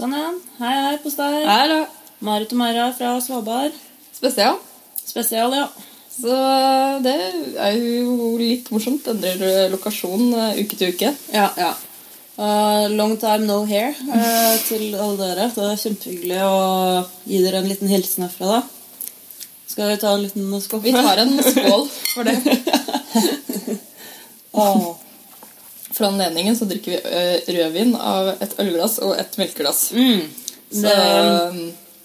Sånn, ja. Hei, hei på Hei, Hallo. Marit og Mara fra Svalbard. Spesial. Spesial, ja. Så det er jo litt morsomt. Endrer lokasjon eh, uke til uke. Ja, ja. Uh, long time no hair uh, til alle dere. Det er kjempehyggelig å gi dere en liten hilsen herfra, da. Skal vi ta en liten skål? Vi tar en skål for det. Åh. For anledningen så drikker vi rødvin av et ølglass og et melkeglass. Mm. Så Det, er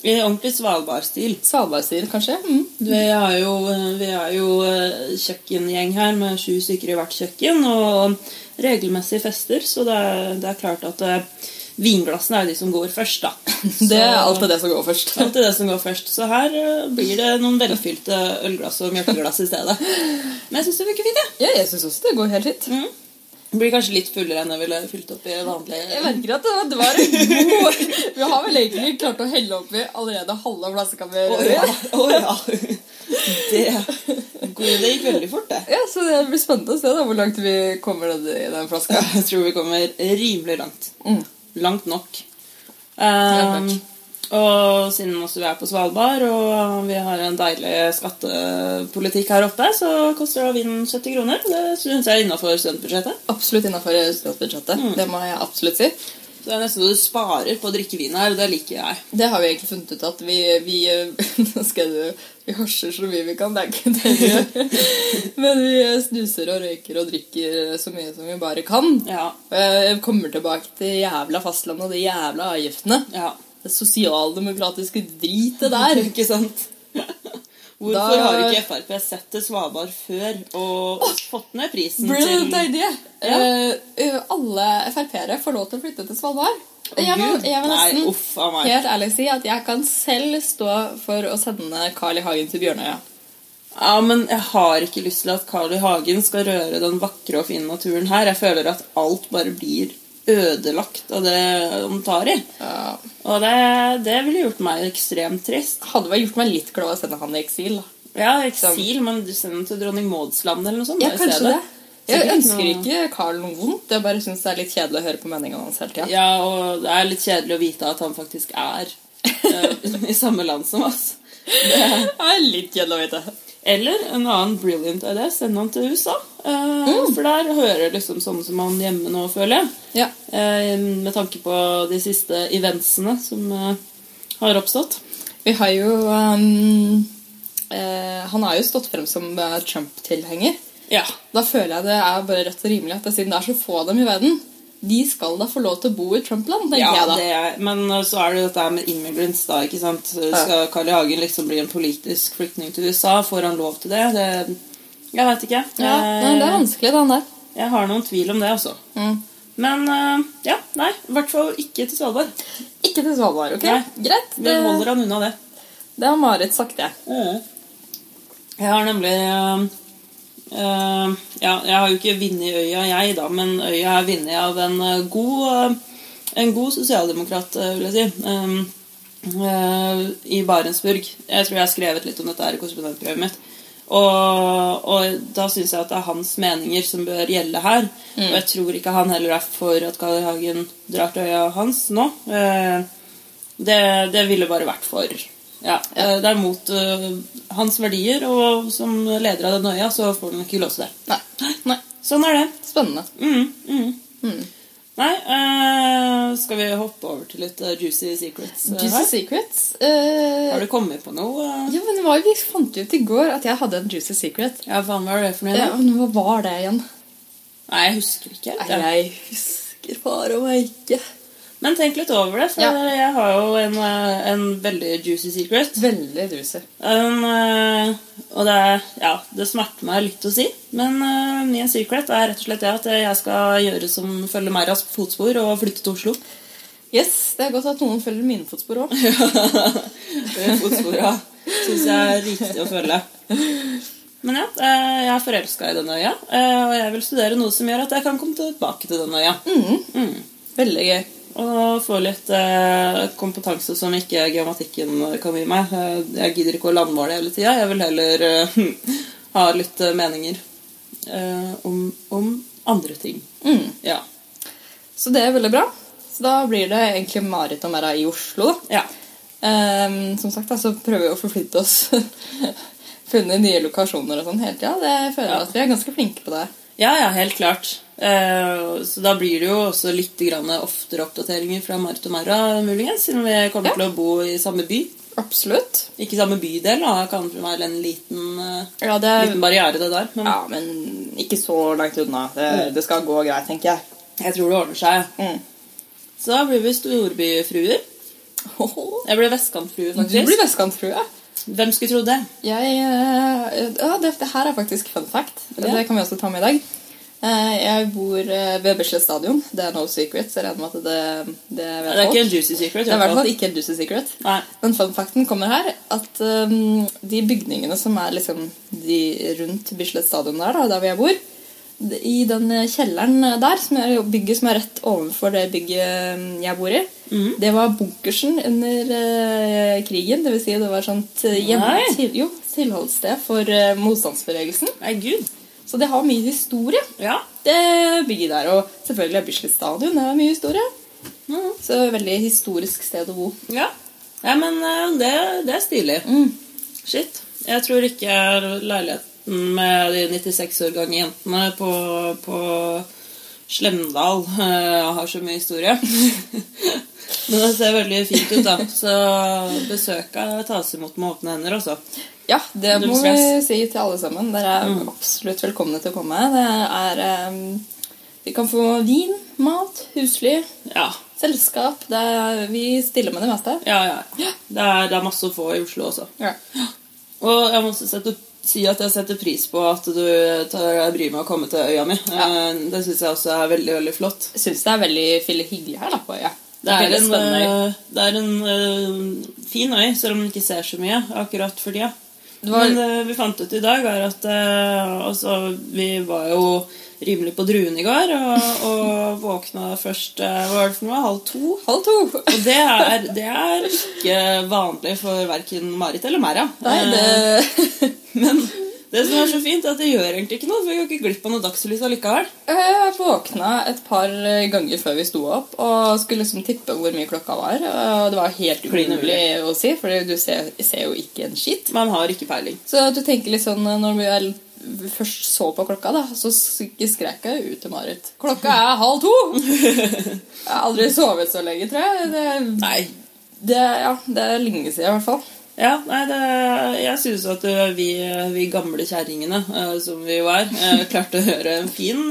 I ordentlig Svalbard-stil. Svalbardstil, kanskje? Mm. Vi er jo, vi er jo eh, kjøkkengjeng her med sju stykker i hvert kjøkken og regelmessige fester, så det er, det er klart at eh, vinglassene er de som går først, da. Det er alltid det som går først. Alltid det som går først. Så her eh, blir det noen velfylte ølglass og mjølkeglass i stedet. Men jeg syns det virker fint, jeg. Ja, jeg syns også det går helt fint. Mm. Blir kanskje litt fullere enn jeg ville fylt opp i vanlig Jeg merker at det, det var en god Vi har vel egentlig klart å helle oppi allerede halve flaska med Å ja. Oh, ja. Det, det gikk veldig fort, det. Ja, så det blir spennende å se da hvor langt vi kommer i den flaska. Jeg tror vi kommer rimelig langt. Mm. Langt nok. Langt Um, nok. Og siden også vi er på Svalbard og vi har en deilig skattepolitikk her oppe, så koster da vinen 70 kroner. Det syns jeg er innafor studentbudsjettet. Absolutt innafor studentbudsjettet. Mm. Det må jeg absolutt si. Så det er nesten så du sparer på å drikke vin her, og det liker jeg. Det har vi egentlig funnet ut at vi Vi, nå skal jeg, vi hasjer så mye vi kan, det er ikke det vi gjør. Men vi snuser og røyker og drikker så mye som vi bare kan. Ja. Jeg kommer tilbake til jævla fastlandet og de jævla avgiftene. ja. Det sosialdemokratiske dritet der. Ikke sant? Hvorfor Da- har ikke Frp sett til Svalbard før og fått ned prisen Brilliant til idea! Ja. Eh, alle Frp-ere får lov til å flytte til Svalbard. jeg, må, jeg må Nei, nesten uff helt ærlig si at jeg kan selv stå for å sende Carl I. Hagen til Bjørnøya. Ja, men jeg har ikke lyst til at Carl I. Hagen skal røre den vakre og fine naturen her. Jeg føler at alt bare blir ødelagt av det de tar i. Ja. Og det, det ville gjort meg ekstremt trist. Hadde vel gjort meg litt glad å sende han i eksil. da. Ja, eksil, men du sender ham til dronning Mauds land eller noe sånt. Ja, kanskje det. Jeg ønsker ikke Carl noe vondt. Jeg bare syns det er litt kjedelig å høre på meningene hans hele tida. Ja, og det er litt kjedelig å vite at han faktisk er eh, i samme land som oss. Det er litt kjedelig å vite. Eller en annen brilliant idé, send han til USA. Eh, Mm. For der hører liksom sånne som han hjemme nå, føler jeg. Ja. Eh, med tanke på de siste eventsene som eh, har oppstått. Vi har jo um, eh, Han har jo stått frem som Trump-tilhenger. Ja. Da føler jeg det er bare rett og rimelig at det, siden det er så få av dem i verden, de skal da få lov til å bo i Trump-land, tenker ja jeg da. det er, men så er det jo dette med immigrants, da. ikke sant? Skal Carl I. Hagen liksom bli en politisk flyktning til USA? Får han lov til det? det jeg veit ikke. Ja, nei, det er Eh, vanskelig, den der. Jeg har noen tvil om det, altså. Mm. Men eh, ja, nei. I hvert fall ikke til Svalbard. Ikke til Svalbard, ok? Nei. Greit. Vi holder han unna det. det har Marit sagt, jeg. Jeg har nemlig Uh, Ja, jeg har jo ikke vunnet øya, jeg, da, men øya er vunnet av en god En god sosialdemokrat, vil jeg si. Um, I Barentsburg. Jeg tror jeg har skrevet litt om dette her i korrespondentbrevet mitt. Og, og da syns jeg at det er hans meninger som bør gjelde her. Og jeg tror ikke han heller er for at Carl Hagen drar til øya hans nå. Eh, det, det ville bare vært for ja, eh, Det er mot eh, hans verdier, og som leder av den øya så får han ikke til det. Nei. Nei. Sånn er det. Spennende. Mm, mm. Nei, uh, skal vi hoppe over til litt eh, juicy secrets Uh, Juicy? Secrets. Uh, Har du kommet på noe? Ja, men Vi fant ut i går at jeg hadde en juicy secret. Ja, faen, hva var det for noe? Ja, men Hva var det igjen? Nei, jeg husker ikke. helt, Nei, jeg husker bare meg ikke. Men tenk litt over det, for Ja. jeg har jo en, eh, en veldig juicy secret. Veldig juicy. Eh, og det, ja, det smerter meg litt å si, men uh, min secret er rett og slett det at jeg skal gjøre som følger Meras fotspor og flytte til Oslo. Yes, Det er godt at noen følger mine fotspor òg. Fotspora syns jeg er riktig å følge. Men ja, jeg er forelska i denne øya, og jeg vil studere noe som gjør at jeg kan komme tilbake til denne øya. Mm. Veldig gøy. Og få litt eh, kompetanse som ikke geomatikken kan gi meg. Eh, Jeg gidder ikke å landmåle hele tida. Jeg vil heller eh, ha litt eh, meninger eh, om, om andre ting. Mm. Ja. Så det er veldig bra. Så da blir det egentlig Marit og Mera i Oslo. Ja. Ehm, som sagt, da, så prøver vi å forflytte oss. Funne nye lokasjoner og sånn hele tida. Det føler jeg Ja. at vi er ganske flinke på det. Ja, ja, helt klart. Eh, så da blir det jo også litt grann oftere oppdateringer fra Marit og Marra, muligens, siden vi kommer Ja. til å bo i samme by. Absolutt. Ikke samme bydel, da. Kan Det være en liten, eh, Ja, det liten barriere, det der. Men ja, men ikke så langt unna. Det, det skal gå greit, tenker jeg. jeg tror det ordner seg. Mm. Så da blir vi storbyfruer. Jeg ble vestkantfrue, Du faktisk. blir vestkantfrue. Hvem skulle trodd det? Jeg eh, Ja, det, det her er faktisk fun fact. Det kan vi også ta med i dag. Eh, Jeg bor eh, ved Bislett stadion. Det er no secret, så jeg regner med at det, det vet Det er ikke en juicy secret. Det er i hvert fall ikke en juicy secret. Nei. Men fun facten kommer her at um, de bygningene som er liksom de rundt Bislett stadion der, da, der hvor jeg bor I den eh, kjelleren der, som er bygget som er rett overfor det bygget um, jeg bor i, mm. det var bunkersen under uh, krigen. Det vil si det var sånt uh, hjem, til, jo, tilholdssted for uh, motstandsbevegelsen. Nei, gud. Så det har mye historie, Ja. det bygget der. Og selvfølgelig er Bislett stadion. Det har mye historie. Mm. Så veldig historisk sted å bo. Ja. ja, men eh, det, det er stilig. Mm. Shit. Jeg tror ikke leiligheten med de 96 år gamle jentene på, på Slemdal eh, har så mye historie. Men det ser veldig fint ut, da. Så besøket tas imot med åpne hender, altså. Ja, det må vi si til alle sammen. Dere er Mm. absolutt velkomne til å komme. Det er um, Vi kan få vin, mat, husly, Ja. selskap. Det er, vi stiller med det meste. Ja, ja. Det er, det er masse å få i Oslo også. Ja. Og jeg må sette, si at jeg setter pris på at du tar deg bryet med å komme til øya mi. Ja. Eh, Det syns jeg også er veldig, veldig flott. Jeg syns det er veldig hyggelig her da, på øya. Det er en, eh, det er en eh, fin øy, selv om den ikke ser så mye akkurat for tida. Var- Men det vi fant ut i dag, er at eh, altså, vi var jo rimelig på druen i går, og, og våkna først eh, Hva var det for noe? Halv to? Halv to! Og det er, det er ikke vanlig for verken Marit eller Mæra. Nei, det Men det som er så fint, er at det gjør egentlig ikke noe. For vi går ikke glipp av noe dagslys allikevel. Jeg våkna et par ganger før vi sto opp og skulle liksom tippe hvor mye klokka var. Og det var helt umulig å si, for du ser, ser jo ikke en skitt. Man har ikke peiling. Så du tenker litt sånn Når vi først så på klokka, da, så skrek jeg ut til Marit. Klokka er halv to! Jeg har aldri sovet så lenge, tror jeg. Det, Nei. det, ja, det er lenge siden, i hvert fall. Ja, nei, det, jeg synes at uh, vi, vi gamle kjerringene, uh, som vi jo er, uh, klarte å gjøre en fin,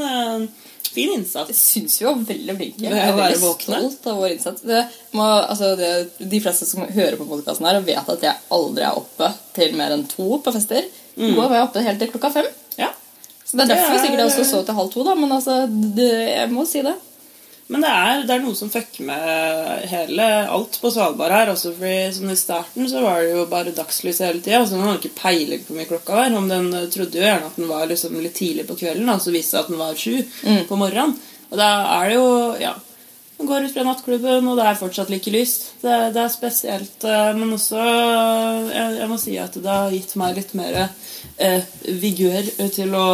fin Jeg innsats. syns vi var veldig flinke. Jeg er veldig stolt av vår innsats. Det må, altså det, de fleste som hører på podkasten her, vet at jeg aldri er oppe til mer enn to på fester. Nå går var jeg oppe helt til klokka fem. Ja. Så Det er Det derfor er- sikkert jeg også så til halv to, da, men altså, det, jeg må si det. Men det er, det er noe som fucker med hele alt på Svalbard her. Også fordi sånn I starten så var det jo bare dagslys hele tida. Altså, man hadde ikke peiling på hvor mye klokka var. Om den uh, trodde jo gjerne at den var liksom litt tidlig på kvelden, og så viste det at den var sju Mm. på morgenen. Og da er det jo Ja. Man går ut fra nattklubben, og det er fortsatt like lyst. Det, det er spesielt. uh, Men også jeg, jeg må si at det har gitt meg litt mer eh, vigør til å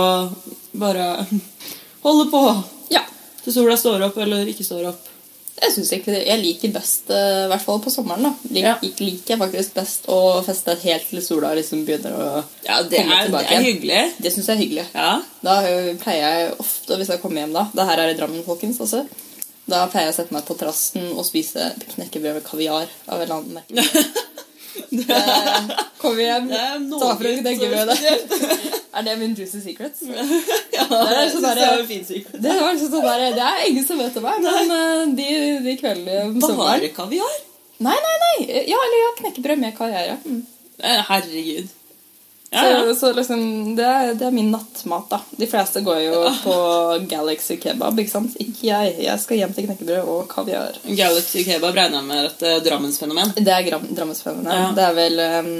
bare holde på. Til sola står opp eller ikke står opp. Jeg synes egentlig det, jeg liker best, eh, i hvert fall på sommeren, da, lik, Ja. liker jeg faktisk best å feste helt til sola liksom begynner å Ja, det komme er, det er hyggelig. Det syns jeg er hyggelig. Ja. Da eh, pleier jeg ofte, hvis jeg kommer hjem da Det her er i Drammen, folkens, også. Da pleier jeg å sette meg på terrassen og spise knekkebrød med kaviar av en eller annen merke. Kom Kommer hjem, ta frem knekkebrødet. Er det min juicy secret? ja, Det er sånn der- fint sikkert. Det, var liksom sånn der, det er ingen som vet om meg, men eh, de, de kveldene om sommeren Bare kaviar? Nei, nei, nei. Ja, eller ja, knekkebrød med kaviar. Mm. Eh, Herregud. Ja, ja. Så, så liksom, det, er, det er min nattmat, da. De fleste går jo på Galaxy kebab, ikke sant? Ikke jeg. Jeg skal hjem til knekkebrød og kaviar. Galaxy Kebab regner jeg med et eh, Drammensfenomen. Det er Drammensfenomenet. Ja. Det er vel um,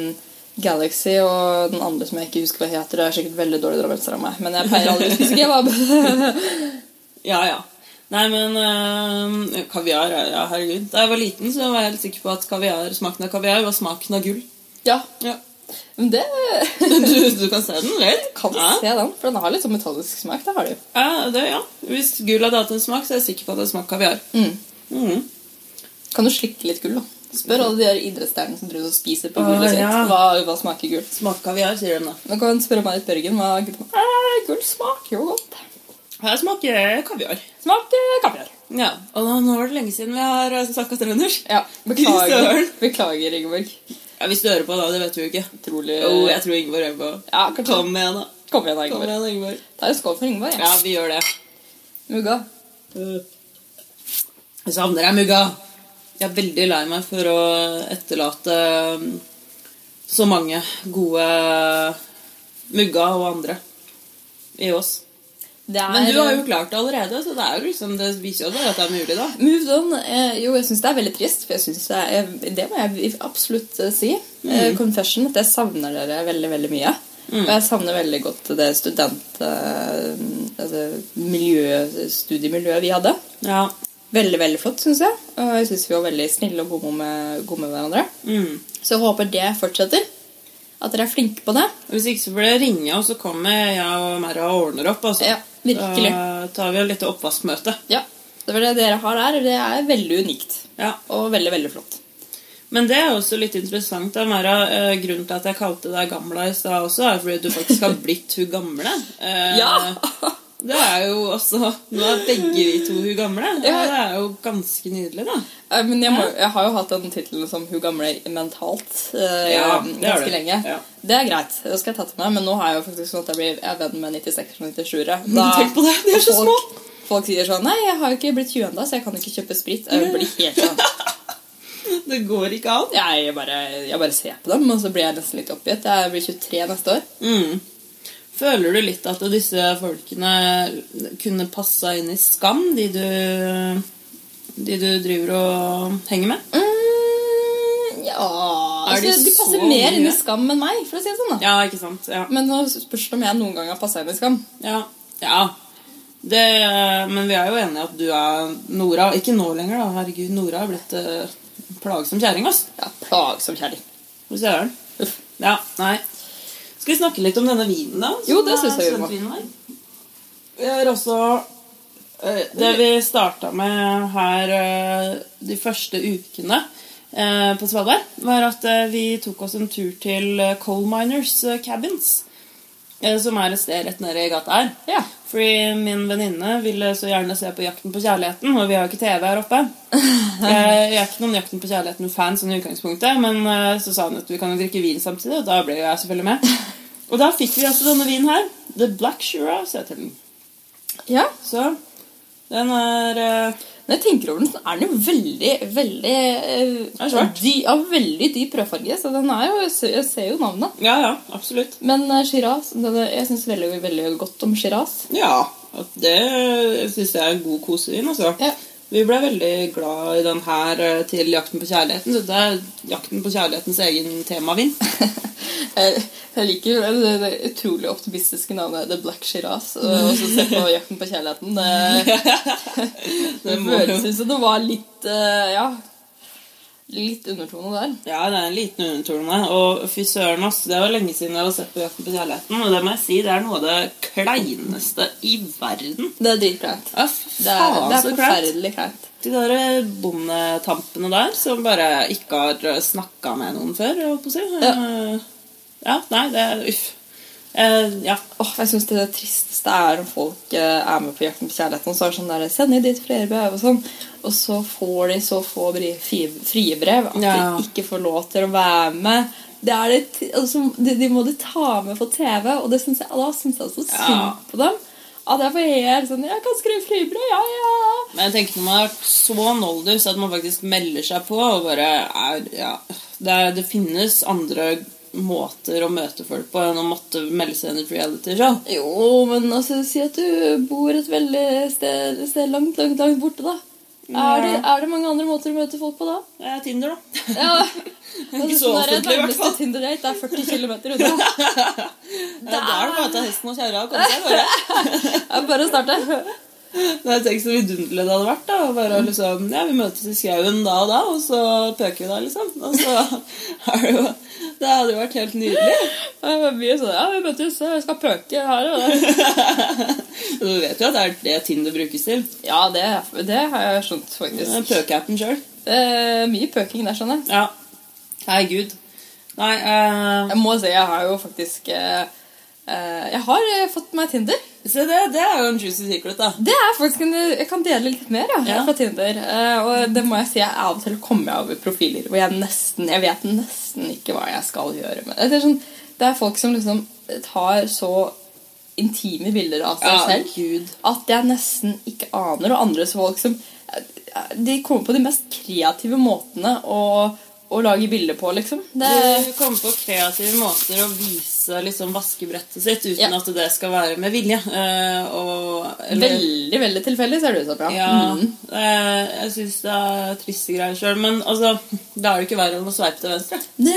Galaxy og den andre som jeg ikke husker hva heter. Det er sikkert veldig dårlig drammenser av meg, men jeg pleier aldri å spise kebab. Ja, ja. Nei, men eh, kaviar Ja, herregud. Da jeg var liten, så var jeg helt sikker på at kaviar, smaken av kaviar var smaken av gull. ja, Ja. men det Du, du kan se den, vel? kan ja. se den, for den har litt sånn metallisk smak. Det har det. Ja, det, ja. Hvis gull hadde hatt en smak, så er jeg sikker på at det smaker kaviar. Mm. Mm. Kan du slikke litt gull, da? Spør alle de her idrettsstjernene som driver og spiser på Å, gullet sitt. ja. Hva, hva smaker gull? Smak kaviar, sier de da. Nå kan du spørre Marit Børgen hva Eh, Gull smaker jo godt. Jeg smaker kaviar. Smaker kaviar. Ja, og nå, nå var det lenge siden vi har snakka snakket trøndersk. Ja, beklager, beklager Ingeborg. Ja, hvis du hører på da, det vet du jo ikke. Utrolig Jo, jeg tror Ingeborg hører på. Ja, kanskje. Kom igjen da. Kom igjen, da, Kom Ingeborg. igjen, Ingeborg. Ta en skål for Ingeborg. Ja, vi gjør det. Mugga. Jeg savner deg, Mugga. Jeg er veldig lei meg for å etterlate um, så mange gode Mugga og andre i oss. Er, Men du har jo klart det allerede, så det, er jo liksom, det viser jo at det er mulig, da. Moved on. Eh, jo, jeg syns det er veldig trist, for jeg synes det, er, det må jeg absolutt eh, si. Mm. confession at jeg savner dere veldig, veldig mye. Og jeg savner veldig godt det student... Eh, altså, miljø, studiemiljøet vi hadde. Ja. Veldig, veldig flott, syns jeg. Og jeg syns vi var veldig snille og gode med, gode med hverandre. Mm. Så jeg håper det fortsetter. At dere er flinke på det. Hvis ikke så får dere ringe, og så kommer jeg og Merra og ordner opp. Altså. Ja, virkelig. Da tar vi et lite oppvaskmøte. Ja, Det er det dere har der. Det er veldig unikt. Ja. Og veldig, veldig flott. Men det er også litt interessant. Da, Mara. Eh, grunnen til at jeg kalte deg Gamla i stad også, er fordi du faktisk har blitt hun gamle. Eh, Ja! Det er jo også Nå er begge vi to hun gamle. Det er jo ganske nydelig, da. Eh, Men jeg, må, jeg har jo hatt den tittelen som hun gamle mentalt eh, Ja, ganske det. lenge. Ja. Det er greit. Det skal jeg ta til meg. Men nå har jeg jo faktisk sånn at jeg blir jeg venn med 96 og 97-ere. Tenk på det, de er så folk, Folk sier sånn Nei, jeg har jo ikke blitt 20 ennå, så jeg kan ikke kjøpe sprit. Jeg blir helt sånn Det går ikke an. jeg bare, jeg bare ser på dem, og så blir jeg nesten litt oppgitt. Jeg blir 23 neste år. Mm. Føler du litt at disse folkene kunne passa inn i Skam, de du, de du driver og henger med? Mm, ja Er de altså, De passer mer inn i skam enn meg, for å si det sånn. da Ja, ikke sant? Ja. Men nå spørs det om jeg noen gang har passa inn i skam. Ja. ja. Det, men vi er jo enige at du er Nora. Ikke nå lenger, da. Herregud, Nora har blitt uh, plagsom kjerring. Ja, Plagsom kjerring. Den? Uff. Ja, nei. Skal vi snakke litt om denne vinen, da? Jo, det er jeg vi må. Vi har også eh, Det vi starta med her eh, de første ukene eh, på Svalbard, var at vi tok oss en tur til Coal Miners Cabins. Som er et sted rett nede i gata her. Ja. Fordi min venninne ville så gjerne se på Jakten på kjærligheten, og vi har jo ikke TV her oppe. Jeg er ikke noen Jakten på kjærligheten-fan sånn i utgangspunktet, men så sa hun at vi kan jo drikke vin samtidig, og da ble jo jeg selvfølgelig med. Og da fikk vi altså denne vinen her. The Black Shiraz heter den. ja. Så den er uh, Når jeg tenker over den, så er den jo veldig, veldig uh, er svart. dy, ja, veldig dyp rødfarge. Så den er jo Jeg ser- jo navnet. Ja, ja, absolutt. Men eh, Shiraz denne, Jeg syns veldig, veldig godt om Shiraz. Ja, det syns jeg er en god kosevin, altså. Ja. Vi ble veldig glad i den her eh, til Jakten på kjærligheten. Så det er Jakten på kjærlighetens egen temavin. Jeg, liker det, det utrolig optimistiske navnet The Black Shiraz. Og så se på Jakten på kjærligheten. Det, det det føles som det var litt eh, Ja, litt undertone der. Ja, det er en liten undertone. Og fy søren, ass. Det var lenge siden jeg har sett på Jakten på kjærligheten. Og det må jeg si, det er noe av det kleineste i verden. Det er dritkleint. Ja, Det er, det er forferdelig kleint. De der eh, bondetampene der som bare ikke har snakka med noen før, holdt på å si. Ja. Ja, nei, det er uff. Eh, ja. oh, jeg synes det tristeste er om folk uh, er med på Jakten på kjærligheten, og så er det sånn der, send dit flere brev og sånn, og så får de så få frie brev at Ja. de ikke får lov til å være med. Det er det, altså, de, de må de ta med på TV, og det synes jeg, da syns jeg så synd Ja. på dem. At jeg får helt sånn, jeg kan skrive fribrev, ja, ja. Men jeg tenker når man har vært så noldus at man faktisk melder seg på og bare er Ja. Det, er, det finnes andre måter å møte folk på enn å måtte melde seg inn i et reality-show. Jo, men altså, si at du bor et veldig sted, sted langt, langt, langt borte da. Er det, er det mange andre måter å møte folk på da? Er Tinder, da. Ja, Ikke så offentlig, i hvert fall. Tinder-date er 40 km unna. Ja, da er det bare å ta hesten og kjerra og komme seg av gårde. Det bare å starte. Nei, Tenk så vidunderlig det hadde vært. da Bare liksom, ja, Vi møtes i skauen da og da, og så pøker vi da, liksom. Og så er det jo Det hadde jo vært helt nydelig. Det var sånn, ja, vi møtes, jeg skal pøke her og der. Du vet jo at det er det Tinder brukes til. Ja, det, det har jeg skjønt, faktisk. Pøkeappen sjøl. Er mye pøking der, skjønner jeg. Ja. Herregud. gud. Nei eh, Jeg må si, jeg har jo faktisk eh, eh, Jeg har eh, fått meg Tinder. Se, det, det er jo en juicy secret, da. Det er faktisk en, Jeg kan dele litt mer ja, Ja. fra Tinder. Uh, og det må jeg si, jeg av og til kommer jeg over profiler hvor jeg nesten Jeg vet nesten ikke hva jeg skal gjøre med det. Det er, sånn, det er folk som liksom tar så intime bilder av seg Ja, selv gud. at jeg nesten ikke aner. Og andre folk som De kommer på de mest kreative måtene å, å lage bilder på, liksom. Det, Du kommer på kreative måter å vise liksom vaskebrettet sitt uten Ja. at det skal være med vilje. Uh, og, eller- veldig, veldig tilfeldig, ser det ut som. Ja. Ja, Mm. uh, jeg syns det er triste greier sjøl. Men altså, da er det ikke verre enn å sveipe til venstre. Det,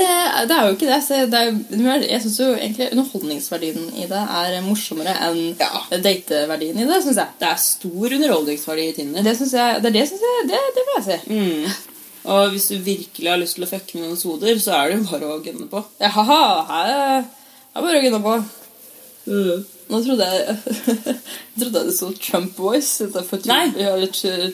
det er jo ikke det. Så det er, jeg syns jo egentlig underholdningsverdien i det er morsommere enn Ja. dateverdien i det, syns jeg. Det er stor underholdningsverdi i Tinder. Det synes jeg, det, er det, synes jeg det, det vil jeg si. Mm. Og hvis du virkelig har lyst til å fucke med noen hoder, så er det jo bare å gunne på. Ja, haha, her er bare å gunne på. Nå trodde jeg Jeg trodde det sto Trump voice istedenfor. Trump, ja,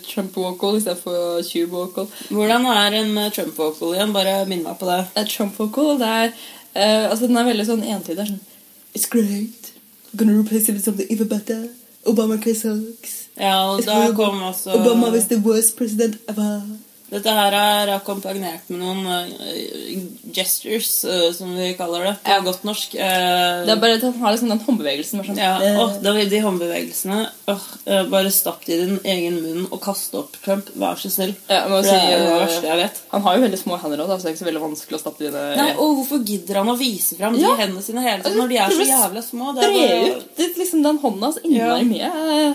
Trump Vocal istedenfor Tube vocal. Hvordan er en eh, Trump-vocal igjen? Bare minn meg på det. Eh, Trump vocal, det er uh, Altså, den er veldig sånn entydig. Det Sånn It's great. I'm gonna replace it with something even better. Obama sucks. Ja, og da kom altså Obama is the worst president ever. Dette her er akkompagnert med noen uh, gestures, uh, som vi kaller det på Ja. godt norsk. Uh, Det er bare at han har liksom den håndbevegelsen. Sånn, ja, oh, de håndbevegelsene. oh, bare stapp det i din egen munn og kaste opp Trump. Vær så snill. Ja, For det er det verste jeg vet. Han har jo veldig små hender òg, så det er ikke så veldig vanskelig å stappe dine Nei, og hvorfor gidder han å vise fram Ja. de hendene sine hele tiden når de er så jævla små? Det er bare, ut det, liksom den hånda så innmari mye.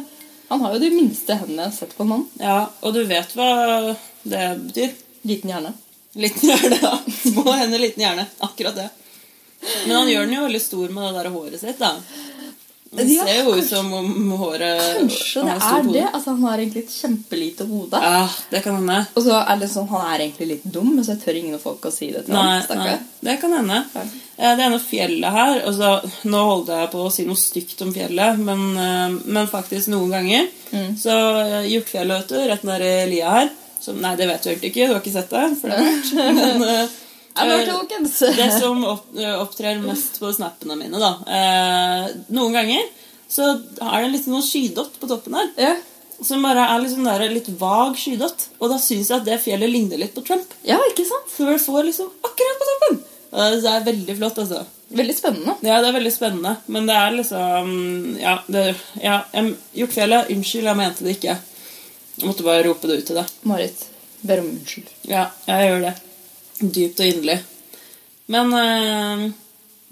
Han har jo de minste hendene jeg har sett på en mann. ja, og du vet hva det betyr? Liten hjerne. Liten hjerne, ja. Små hender, liten hjerne. Akkurat det. Men han gjør den jo veldig stor med det der håret sitt, da. Det ser jo ut som om håret Kanskje det er hode. det. Altså, han har egentlig et kjempelite hode. Ja, det kan hende. Og så er det sånn, Han er egentlig litt dum, men så tør ingen folk å si det til Nei, ham. nei, det kan hende. Ja. Det ene fjellet her altså, Nå holdt jeg på å si noe stygt om fjellet, men, eh, men faktisk noen ganger. Mm. Så eh, Hjortfjellet, vet du, rett nede lia her som, Nei, det vet du egentlig ikke. Du har ikke sett det. For det er mørkt. Men, eh, eh, tokens. det som opp, opptrer mest på snappene mine, da uh, Noen ganger så er det en liten sånn skydott på toppen her. ja. Som bare er liksom der, litt vag skydott. Og da syns jeg at det fjellet ligner litt på Trump. ja, ikke sant? For det får liksom akkurat på toppen. Og Det er veldig flott, altså. Veldig spennende. Ja, det er veldig spennende. Men det er liksom Ja, det, ja Hjortfjellet, unnskyld, jeg mente det ikke. Jeg måtte bare rope det ut til deg. Marit, ber om unnskyld. Ja, jeg gjør det. Dypt og inderlig. Men eh,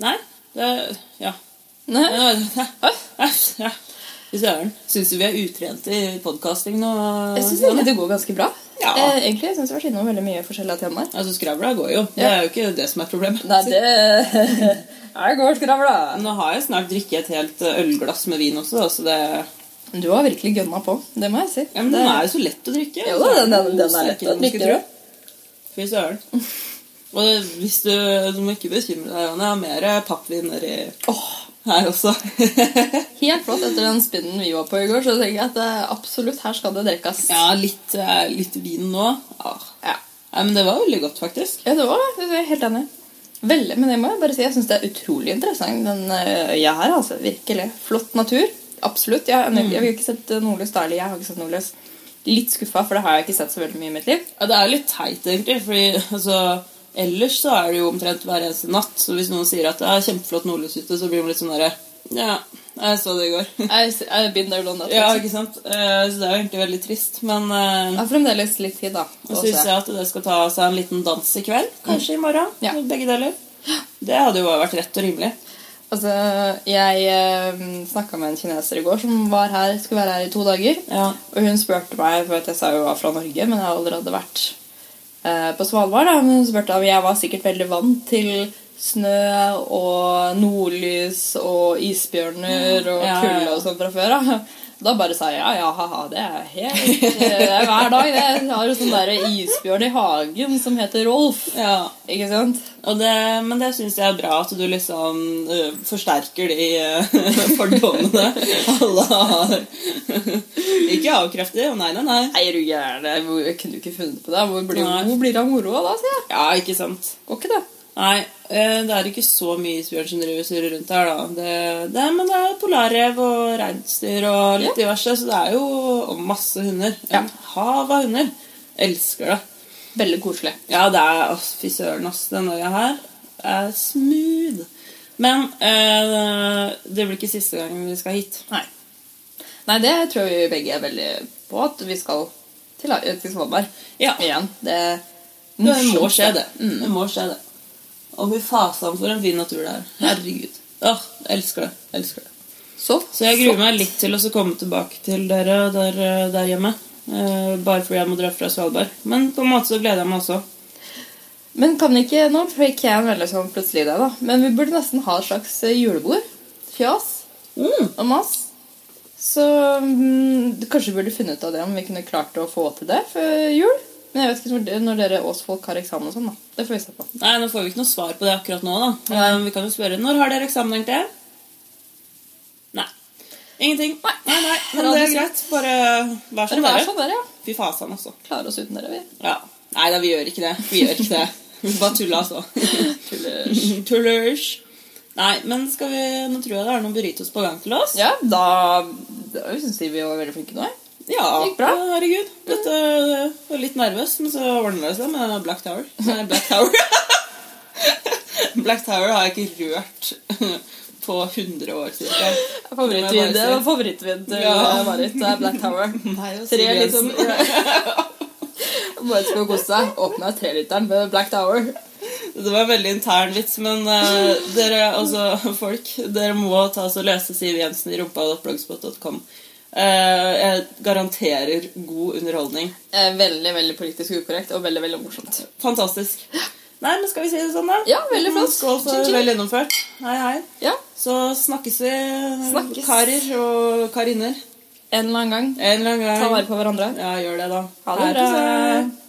Nei, det Ja. Nei. Ja. Fy søren. Syns du vi er utrente i podkasting nå? Jeg syns egentlig det går ganske bra. Ja. Eh, egentlig, Jeg syns vi har vært innom veldig mye forskjellige temaer. Altså, skravla går jo. Det er jo ikke det som er problemet. Nei, det Jeg går skravla. Nå har jeg snart drikket et helt ølglass med vin også, da, så det Du har virkelig gønna på. Det må jeg si. ja, Men det... den er jo så lett å drikke. Jo den, den, den, den er lett å drikke. tro. Fy søren. Og hvis du, du må ikke bekymre deg, Janne, jeg har mer pappvin nedi oh. her også. Helt flott. Etter den spinnen vi var på i går, så tenker jeg at eh, absolutt her skal det drikkes. ja, litt, eh, litt vin nå. Ah. Ja. Nei, men det var veldig godt, faktisk. Ja, det var det. Jeg er helt enig. Veldig, men det må jeg bare si, jeg syns det er utrolig interessant, den eh, øya her. altså, Virkelig. Flott natur. Absolutt. Jeg, jeg, jeg har ikke sett eh, nordlys da, eller jeg har ikke sett nordlys. Litt skuffa, for det har jeg ikke sett så veldig mye i mitt liv. Ja, Det er litt teit, egentlig. fordi altså, ellers så er det jo omtrent hver eneste natt. Så hvis noen sier at det er kjempeflott nordlys ute, så blir man litt sånn derre Ja, jeg så det i går. Har been there, that. ja, liksom. ikke sant? Eh, Så det er jo egentlig veldig trist. Men eh, ja, fremdeles litt tid, da. så å syns jeg at det skal ta seg en liten dans i kveld. Kanskje i morgen. Ja. Begge deler. Det hadde jo vært rett og rimelig. Altså, Jeg eh, snakka med en kineser i går som var her, skulle være her i to dager. Ja. Og hun spurte meg, for jeg sa jo var fra Norge, men jeg har allerede vært eh, på Svalbard. da, men Hun spurte om jeg var sikkert veldig vant til snø og nordlys og isbjørner og Ja, ja, kulde og sånn fra før. da. Da bare sa jeg ja, ja, ha-ha, det er helt Det er hver dag. det. Jeg har jo sånn der isbjørn i hagen som heter Rolf. Ja. Ikke sant? Det, men det syns jeg er bra at du liksom uh, forsterker de uh, fordommene alle har. ikke avkreftig. Nei, nei, nei. Nei, er du gæren? Jeg kunne jo ikke funnet på det. Hvor blir, hvor blir det av moroa da, sier jeg. Ja, ikke sant. Går ikke det? Nei, øh, det er ikke så mye isbjørn som driver surrer rundt her, da. Det, det, men det er polarrev og reinsdyr og litt diverse, så det er jo masse hunder. Ja. En hav av hunder. Elsker det. Veldig koselig. Ja, det er Fy søren, ass. Den øya her er smooth. Men eh, det blir ikke siste gang vi skal hit. Nei. Nei, det tror vi begge er veldig på at vi skal til, til Svalbard Ja. igjen. Det, Det må skje, det. Mm. Det må skje, det. Og fy fasan for en fin natur det er. Herregud. Åh, jeg elsker det. elsker det. Så, Så jeg gruer meg litt til å komme tilbake til dere der, der hjemme. Eh, bare fordi jeg må dra fra Svalbard. Men på en måte så gleder jeg meg også. Men kan vi ikke Nå fikk jeg en veldig sånn plutselig det, da. Men vi burde nesten ha et slags eh, julebord. Fjas Mm. og mas. Så mm, kanskje vi burde funnet ut av det om vi kunne klart å få til det før jul. Men jeg vet ikke når, når dere Åsfolk har eksamen og sånn. da. Det får vi se på. Nei, Nå får vi ikke noe svar på det akkurat nå. da. Um, vi kan jo spørre når har dere eksamen egentlig? Nei. Ingenting. Nei, nei, nei. Men det er greit. Bare vær som Dere er dere. sånn der, ja. Fy fasan, altså. Klarer oss uten dere, vi. Ja. Nei da, vi gjør ikke det. Vi gjør ikke det. Vi bare tulla, altså. Tullers. Tullers. Nei, men skal vi Nå tror jeg det er noen burritos på gang til oss. Ja, da, da syns de vi var veldig flinke nå. Ja, bra. herregud. Dette var litt nervøs, men så ordna det seg med Black Tower. Nei, Black Tower. Black Tower har jeg ikke rørt på 100 år siden. Favorittvin, det var favorittvin til Ja. Marit. Det er Black Tower. Nei, Tre liksom. Marit skulle kose seg. Åpna treliteren med Black Tower. Det var en veldig intern vits, men uh, dere, altså folk, dere må ta og lese Siv Jensen i rumpa.blogspot.com. Eh, jeg garanterer god underholdning. Eh, Veldig veldig politisk ukorrekt og veldig veldig morsomt. Fantastisk. Nei, men skal vi si det sånn, da? Ja, veldig flott. Skål for vel gjennomført. Hei, hei. Ja, Så snakkes vi, Snakkes. karer og karinner. En eller annen gang. En eller annen gang. Ta vare på hverandre. Ja, gjør det, da. Ha det bra.